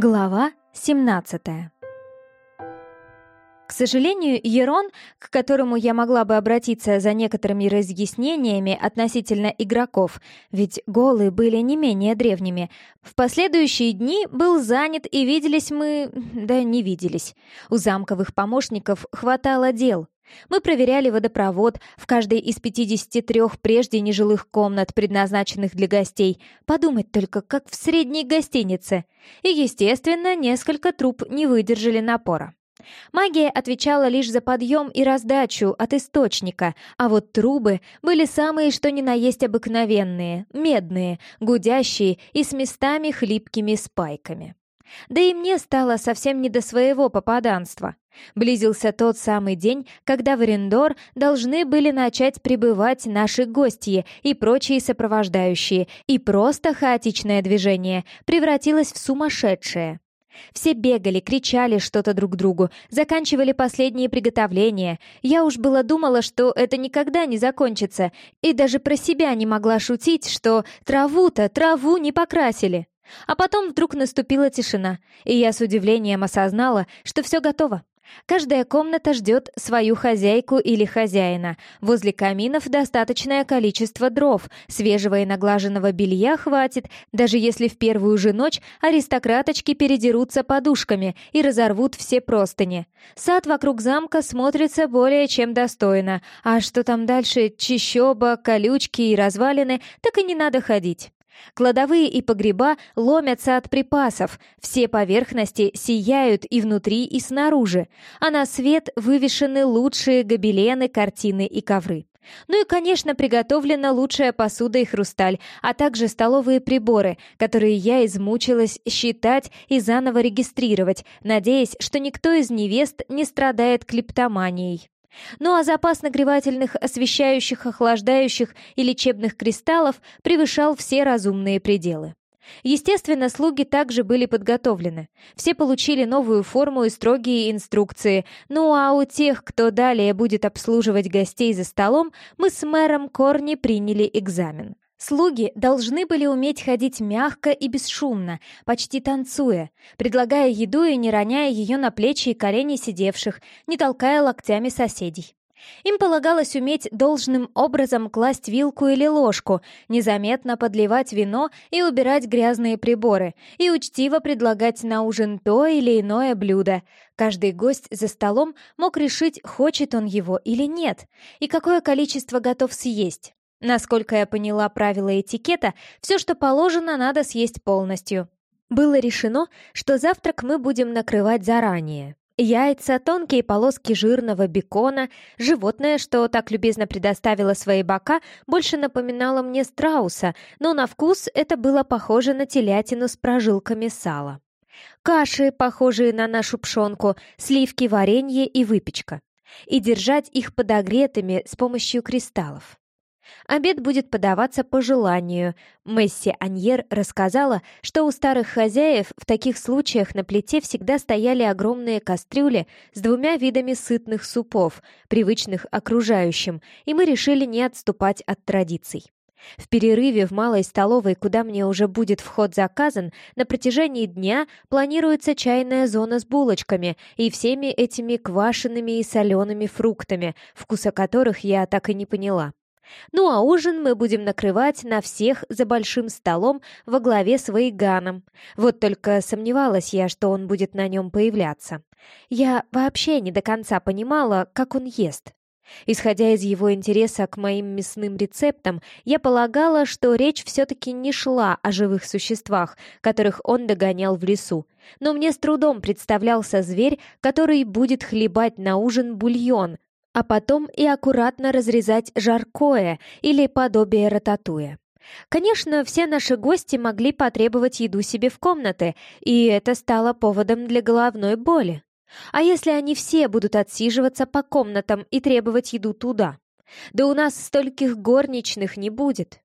Глава 17 К сожалению, Ерон, к которому я могла бы обратиться за некоторыми разъяснениями относительно игроков, ведь голы были не менее древними, в последующие дни был занят и виделись мы... да не виделись. У замковых помощников хватало дел, мы проверяли водопровод в каждой из 53 прежде нежилых комнат, предназначенных для гостей. Подумать только, как в средней гостинице. И, естественно, несколько труб не выдержали напора. Магия отвечала лишь за подъем и раздачу от источника, а вот трубы были самые что ни на есть обыкновенные, медные, гудящие и с местами хлипкими спайками. Да и мне стало совсем не до своего попаданства. Близился тот самый день, когда в Орендор должны были начать прибывать наши гости и прочие сопровождающие, и просто хаотичное движение превратилось в сумасшедшее. Все бегали, кричали что-то друг другу, заканчивали последние приготовления. Я уж было думала, что это никогда не закончится, и даже про себя не могла шутить, что траву-то, траву не покрасили. А потом вдруг наступила тишина, и я с удивлением осознала, что все готово. Каждая комната ждет свою хозяйку или хозяина. Возле каминов достаточное количество дров, свежего и наглаженного белья хватит, даже если в первую же ночь аристократочки передерутся подушками и разорвут все простыни. Сад вокруг замка смотрится более чем достойно, а что там дальше, чищоба, колючки и развалины, так и не надо ходить. Кладовые и погреба ломятся от припасов, все поверхности сияют и внутри, и снаружи, а на свет вывешены лучшие гобелены, картины и ковры. Ну и, конечно, приготовлена лучшая посуда и хрусталь, а также столовые приборы, которые я измучилась считать и заново регистрировать, надеясь, что никто из невест не страдает клептоманией. Ну а запас нагревательных, освещающих, охлаждающих и лечебных кристаллов превышал все разумные пределы. Естественно, слуги также были подготовлены. Все получили новую форму и строгие инструкции. Ну а у тех, кто далее будет обслуживать гостей за столом, мы с мэром Корни приняли экзамен. Слуги должны были уметь ходить мягко и бесшумно, почти танцуя, предлагая еду и не роняя ее на плечи и колени сидевших, не толкая локтями соседей. Им полагалось уметь должным образом класть вилку или ложку, незаметно подливать вино и убирать грязные приборы, и учтиво предлагать на ужин то или иное блюдо. Каждый гость за столом мог решить, хочет он его или нет, и какое количество готов съесть. Насколько я поняла правила этикета, все, что положено, надо съесть полностью. Было решено, что завтрак мы будем накрывать заранее. Яйца, тонкие полоски жирного бекона, животное, что так любезно предоставило свои бока, больше напоминало мне страуса, но на вкус это было похоже на телятину с прожилками сала. Каши, похожие на нашу пшенку, сливки, варенье и выпечка. И держать их подогретыми с помощью кристаллов. Обед будет подаваться по желанию. Месси Аньер рассказала, что у старых хозяев в таких случаях на плите всегда стояли огромные кастрюли с двумя видами сытных супов, привычных окружающим, и мы решили не отступать от традиций. В перерыве в малой столовой, куда мне уже будет вход заказан, на протяжении дня планируется чайная зона с булочками и всеми этими квашеными и солеными фруктами, вкуса которых я так и не поняла. Ну а ужин мы будем накрывать на всех за большим столом во главе с Вейганом. Вот только сомневалась я, что он будет на нем появляться. Я вообще не до конца понимала, как он ест. Исходя из его интереса к моим мясным рецептам, я полагала, что речь все-таки не шла о живых существах, которых он догонял в лесу. Но мне с трудом представлялся зверь, который будет хлебать на ужин бульон, а потом и аккуратно разрезать жаркое или подобие рататуя. Конечно, все наши гости могли потребовать еду себе в комнаты, и это стало поводом для головной боли. А если они все будут отсиживаться по комнатам и требовать еду туда? Да у нас стольких горничных не будет.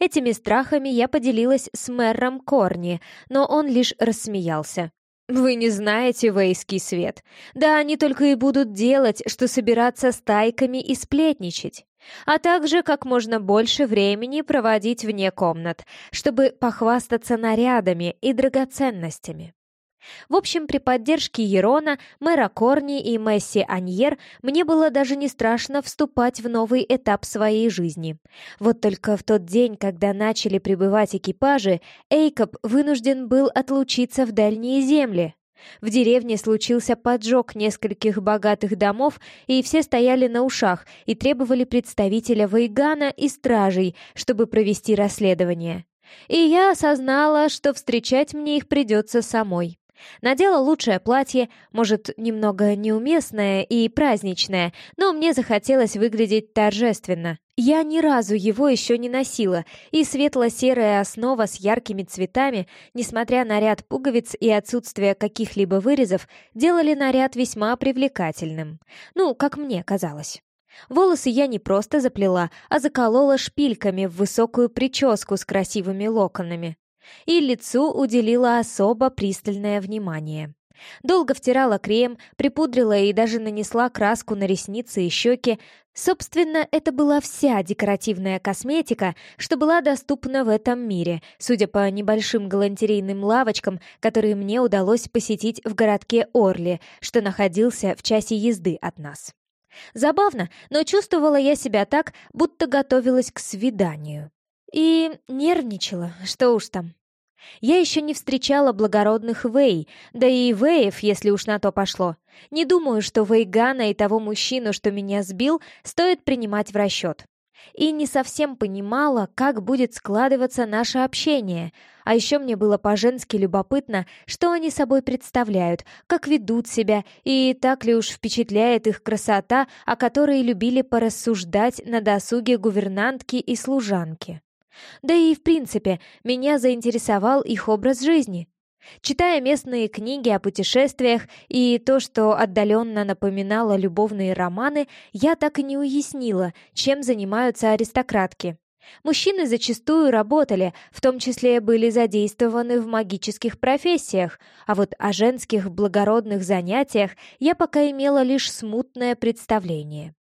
Этими страхами я поделилась с мэром Корни, но он лишь рассмеялся. «Вы не знаете вейский свет. Да они только и будут делать, что собираться стайками и сплетничать. А также как можно больше времени проводить вне комнат, чтобы похвастаться нарядами и драгоценностями». В общем, при поддержке Ерона, мэра Корни и Месси Аньер мне было даже не страшно вступать в новый этап своей жизни. Вот только в тот день, когда начали прибывать экипажи, Эйкоп вынужден был отлучиться в дальние земли, в деревне случился поджог нескольких богатых домов, и все стояли на ушах и требовали представителя Вейгана и стражей, чтобы провести расследование. И я осознала, что встречать мне их придется самой. Надела лучшее платье, может, немного неуместное и праздничное, но мне захотелось выглядеть торжественно. Я ни разу его еще не носила, и светло-серая основа с яркими цветами, несмотря на ряд пуговиц и отсутствие каких-либо вырезов, делали наряд весьма привлекательным. Ну, как мне казалось. Волосы я не просто заплела, а заколола шпильками в высокую прическу с красивыми локонами и лицу уделила особо пристальное внимание. Долго втирала крем, припудрила и даже нанесла краску на ресницы и щеки. Собственно, это была вся декоративная косметика, что была доступна в этом мире, судя по небольшим галантерейным лавочкам, которые мне удалось посетить в городке Орли, что находился в часе езды от нас. Забавно, но чувствовала я себя так, будто готовилась к свиданию. И нервничала, что уж там. Я еще не встречала благородных Вэй, да и Вэев, если уж на то пошло. Не думаю, что Вейгана и того мужчину, что меня сбил, стоит принимать в расчет. И не совсем понимала, как будет складываться наше общение. А еще мне было по-женски любопытно, что они собой представляют, как ведут себя, и так ли уж впечатляет их красота, о которой любили порассуждать на досуге гувернантки и служанки. Да и, в принципе, меня заинтересовал их образ жизни. Читая местные книги о путешествиях и то, что отдаленно напоминало любовные романы, я так и не уяснила, чем занимаются аристократки. Мужчины зачастую работали, в том числе были задействованы в магических профессиях, а вот о женских благородных занятиях я пока имела лишь смутное представление.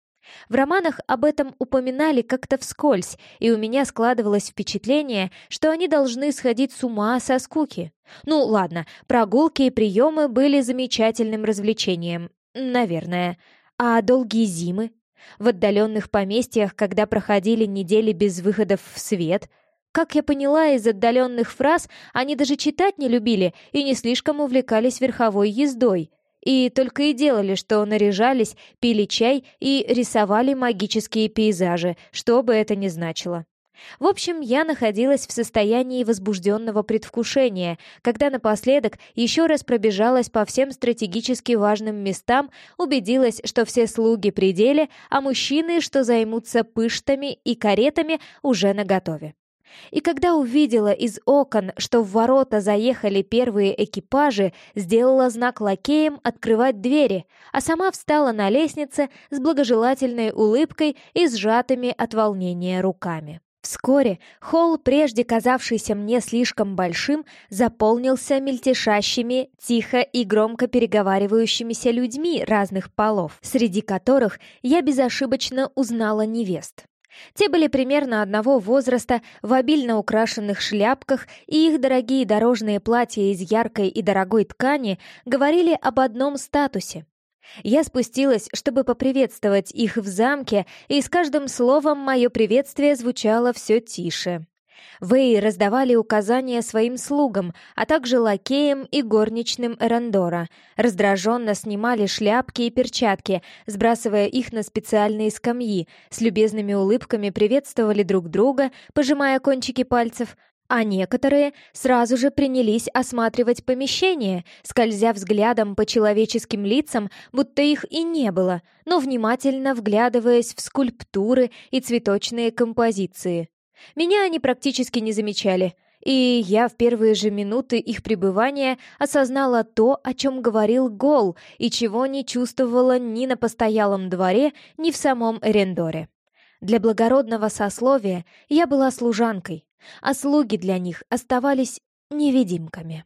В романах об этом упоминали как-то вскользь, и у меня складывалось впечатление, что они должны сходить с ума со скуки. Ну, ладно, прогулки и приемы были замечательным развлечением. Наверное. А долгие зимы? В отдаленных поместьях, когда проходили недели без выходов в свет – как я поняла из отдаленных фраз, они даже читать не любили и не слишком увлекались верховой ездой. И только и делали, что наряжались, пили чай и рисовали магические пейзажи, что бы это ни значило. В общем, я находилась в состоянии возбужденного предвкушения, когда напоследок еще раз пробежалась по всем стратегически важным местам, убедилась, что все слуги при деле, а мужчины, что займутся пыштами и каретами, уже наготове. И когда увидела из окон, что в ворота заехали первые экипажи, сделала знак лакеям открывать двери, а сама встала на лестнице с благожелательной улыбкой и сжатыми от волнения руками. Вскоре холл, прежде казавшийся мне слишком большим, заполнился мельтешащими, тихо и громко переговаривающимися людьми разных полов, среди которых я безошибочно узнала невест. Те были примерно одного возраста, в обильно украшенных шляпках, и их дорогие дорожные платья из яркой и дорогой ткани говорили об одном статусе. Я спустилась, чтобы поприветствовать их в замке, и с каждым словом мое приветствие звучало все тише. Вэй раздавали указания своим слугам, а также лакеям и горничным Эрандора. Раздраженно снимали шляпки и перчатки, сбрасывая их на специальные скамьи, с любезными улыбками приветствовали друг друга, пожимая кончики пальцев, а некоторые сразу же принялись осматривать помещение, скользя взглядом по человеческим лицам, будто их и не было, но внимательно вглядываясь в скульптуры и цветочные композиции. Меня они практически не замечали, и я в первые же минуты их пребывания осознала то, о чем говорил Гол, и чего не чувствовала ни на постоялом дворе, ни в самом Эрендоре. Для благородного сословия я была служанкой, а слуги для них оставались невидимками.